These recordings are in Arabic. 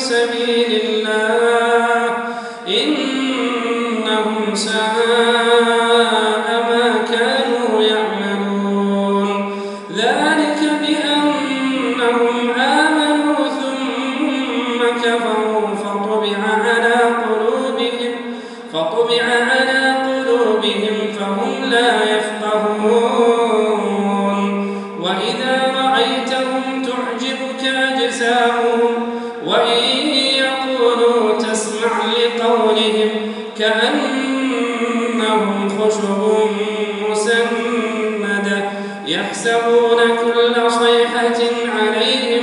سبيل الله. إنهم ساء قولهم كأنهم خشب مسندة يحسبون كل صيحة عليهم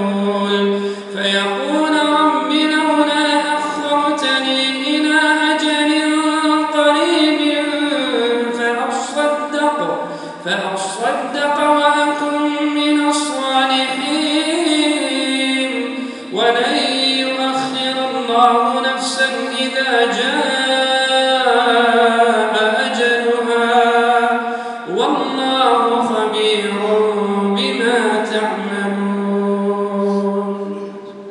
فأصدق وأكن من الصالحين. ولن يؤخر الله نفسا إذا جاء